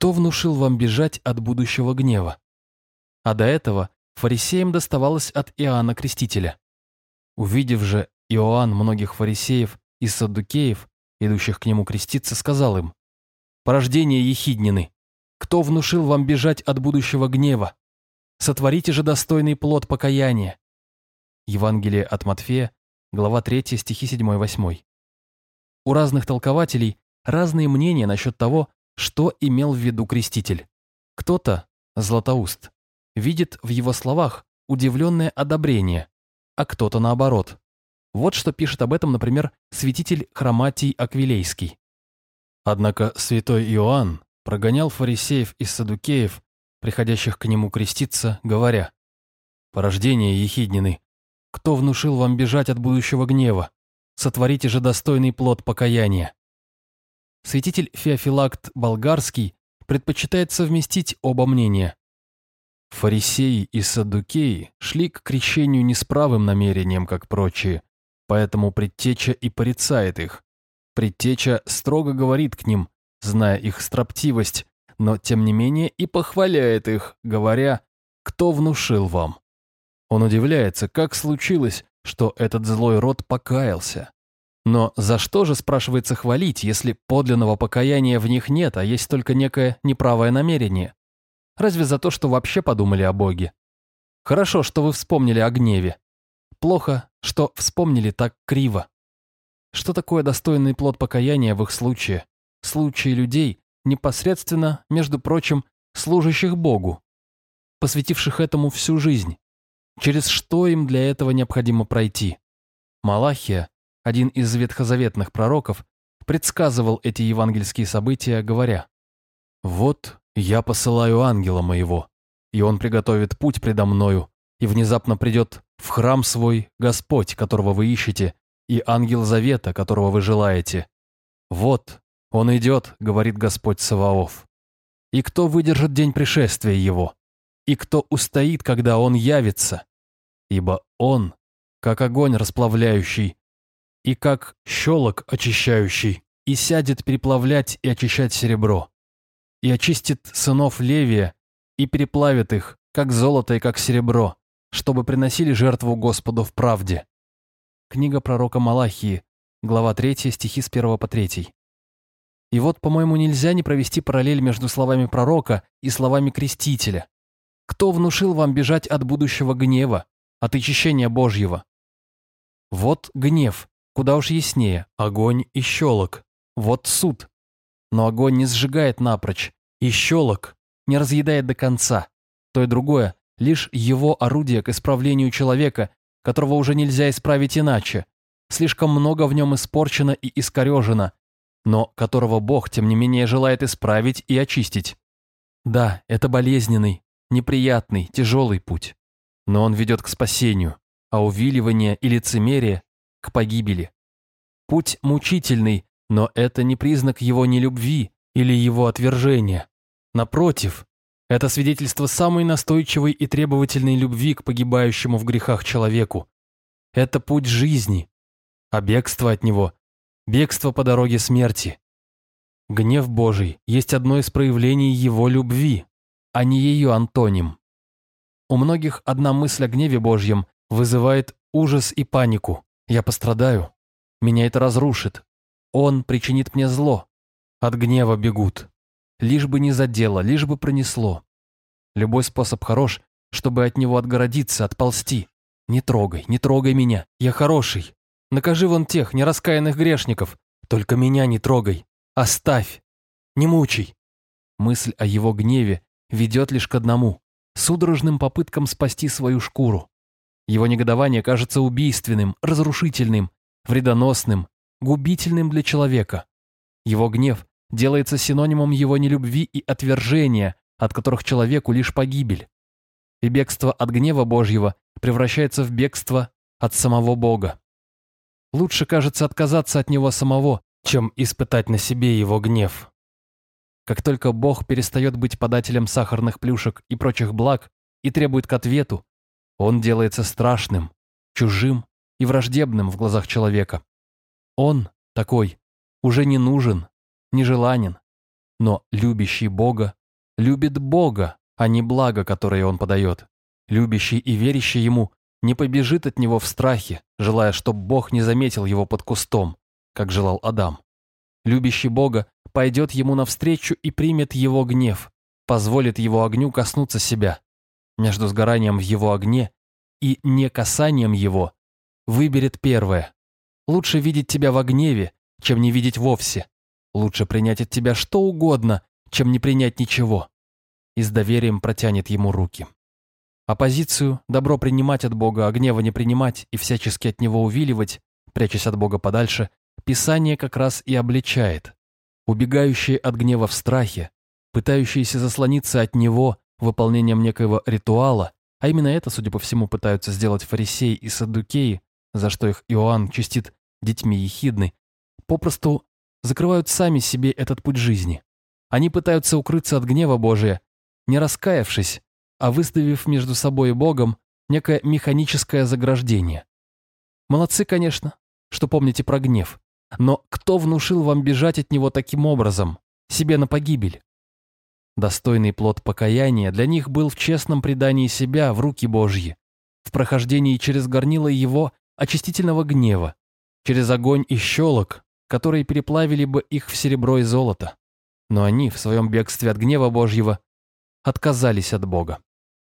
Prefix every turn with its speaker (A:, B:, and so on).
A: кто внушил вам бежать от будущего гнева? А до этого фарисеям доставалось от Иоанна Крестителя. Увидев же Иоанн многих фарисеев и саддукеев, идущих к нему креститься, сказал им, «Порождение ехиднины, кто внушил вам бежать от будущего гнева? Сотворите же достойный плод покаяния». Евангелие от Матфея, глава 3, стихи 7-8. У разных толкователей разные мнения насчет того, что имел в виду креститель. Кто-то, Златоуст, видит в его словах удивленное одобрение, а кто-то наоборот. Вот что пишет об этом, например, святитель Хроматий Аквилейский. Однако святой Иоанн прогонял фарисеев и садукеев, приходящих к нему креститься, говоря, «Порождение ехиднины, кто внушил вам бежать от будущего гнева? Сотворите же достойный плод покаяния». Святитель Феофилакт Болгарский предпочитает совместить оба мнения. Фарисеи и саддукеи шли к крещению не с правым намерением, как прочие, поэтому предтеча и порицает их. Предтеча строго говорит к ним, зная их строптивость, но тем не менее и похваляет их, говоря, «Кто внушил вам?» Он удивляется, как случилось, что этот злой род покаялся. Но за что же, спрашивается, хвалить, если подлинного покаяния в них нет, а есть только некое неправое намерение? Разве за то, что вообще подумали о Боге? Хорошо, что вы вспомнили о гневе. Плохо, что вспомнили так криво. Что такое достойный плод покаяния в их случае? Случае людей, непосредственно, между прочим, служащих Богу, посвятивших этому всю жизнь. Через что им для этого необходимо пройти? Малахия один из ветхозаветных пророков, предсказывал эти евангельские события, говоря, «Вот я посылаю ангела моего, и он приготовит путь предо мною, и внезапно придет в храм свой Господь, которого вы ищете, и ангел завета, которого вы желаете. Вот, он идет, говорит Господь Саваоф. И кто выдержит день пришествия его? И кто устоит, когда он явится? Ибо он, как огонь расплавляющий, и как щелок очищающий, и сядет переплавлять и очищать серебро, и очистит сынов Левия, и переплавит их, как золото и как серебро, чтобы приносили жертву Господу в правде. Книга пророка Малахии, глава 3, стихи с 1 по 3. И вот, по-моему, нельзя не провести параллель между словами пророка и словами крестителя. Кто внушил вам бежать от будущего гнева, от очищения Божьего? Вот гнев, Куда уж яснее, огонь и щелок. Вот суд. Но огонь не сжигает напрочь, и щелок не разъедает до конца. То и другое – лишь его орудие к исправлению человека, которого уже нельзя исправить иначе. Слишком много в нем испорчено и искорежено, но которого Бог, тем не менее, желает исправить и очистить. Да, это болезненный, неприятный, тяжелый путь. Но он ведет к спасению, а увиливание и лицемерие к погибели. Путь мучительный, но это не признак его нелюбви или его отвержения. Напротив, это свидетельство самой настойчивой и требовательной любви к погибающему в грехах человеку. Это путь жизни, а бегство от него – бегство по дороге смерти. Гнев Божий есть одно из проявлений его любви, а не ее антоним. У многих одна мысль о гневе Божьем вызывает ужас и панику. Я пострадаю. Меня это разрушит. Он причинит мне зло. От гнева бегут. Лишь бы не задело, лишь бы пронесло. Любой способ хорош, чтобы от него отгородиться, отползти. Не трогай, не трогай меня. Я хороший. Накажи вон тех нераскаянных грешников. Только меня не трогай. Оставь. Не мучай. Мысль о его гневе ведет лишь к одному – судорожным попыткам спасти свою шкуру. Его негодование кажется убийственным, разрушительным, вредоносным, губительным для человека. Его гнев делается синонимом его нелюбви и отвержения, от которых человеку лишь погибель. И бегство от гнева Божьего превращается в бегство от самого Бога. Лучше, кажется, отказаться от него самого, чем испытать на себе его гнев. Как только Бог перестает быть подателем сахарных плюшек и прочих благ и требует к ответу, он делается страшным, чужим и враждебным в глазах человека. Он, такой, уже не нужен, нежеланен. Но любящий Бога любит Бога, а не благо, которое Он подает. Любящий и верящий Ему не побежит от Него в страхе, желая, чтобы Бог не заметил его под кустом, как желал Адам. Любящий Бога пойдет Ему навстречу и примет Его гнев, позволит Его огню коснуться себя. Между сгоранием в Его огне и не касанием Его выберет первое. Лучше видеть тебя в гневе, чем не видеть вовсе. Лучше принять от тебя что угодно, чем не принять ничего. И с доверием протянет ему руки. Оппозицию добро принимать от Бога, а гнева не принимать и всячески от него увиливать, прячась от Бога подальше, Писание как раз и обличает. Убегающие от гнева в страхе, пытающиеся заслониться от него выполнением некоего ритуала, а именно это, судя по всему, пытаются сделать фарисеи и саддукеи, за что их Иоанн чистит детьми ехидны, попросту закрывают сами себе этот путь жизни. Они пытаются укрыться от гнева Божия, не раскаявшись, а выставив между собой и Богом некое механическое заграждение. Молодцы, конечно, что помните про гнев, но кто внушил вам бежать от него таким образом, себе на погибель? Достойный плод покаяния для них был в честном предании себя в руки Божьи, в прохождении через горнило его очистительного гнева, через огонь и щелок, которые переплавили бы их в серебро и золото. Но они в своем бегстве от гнева Божьего отказались от Бога.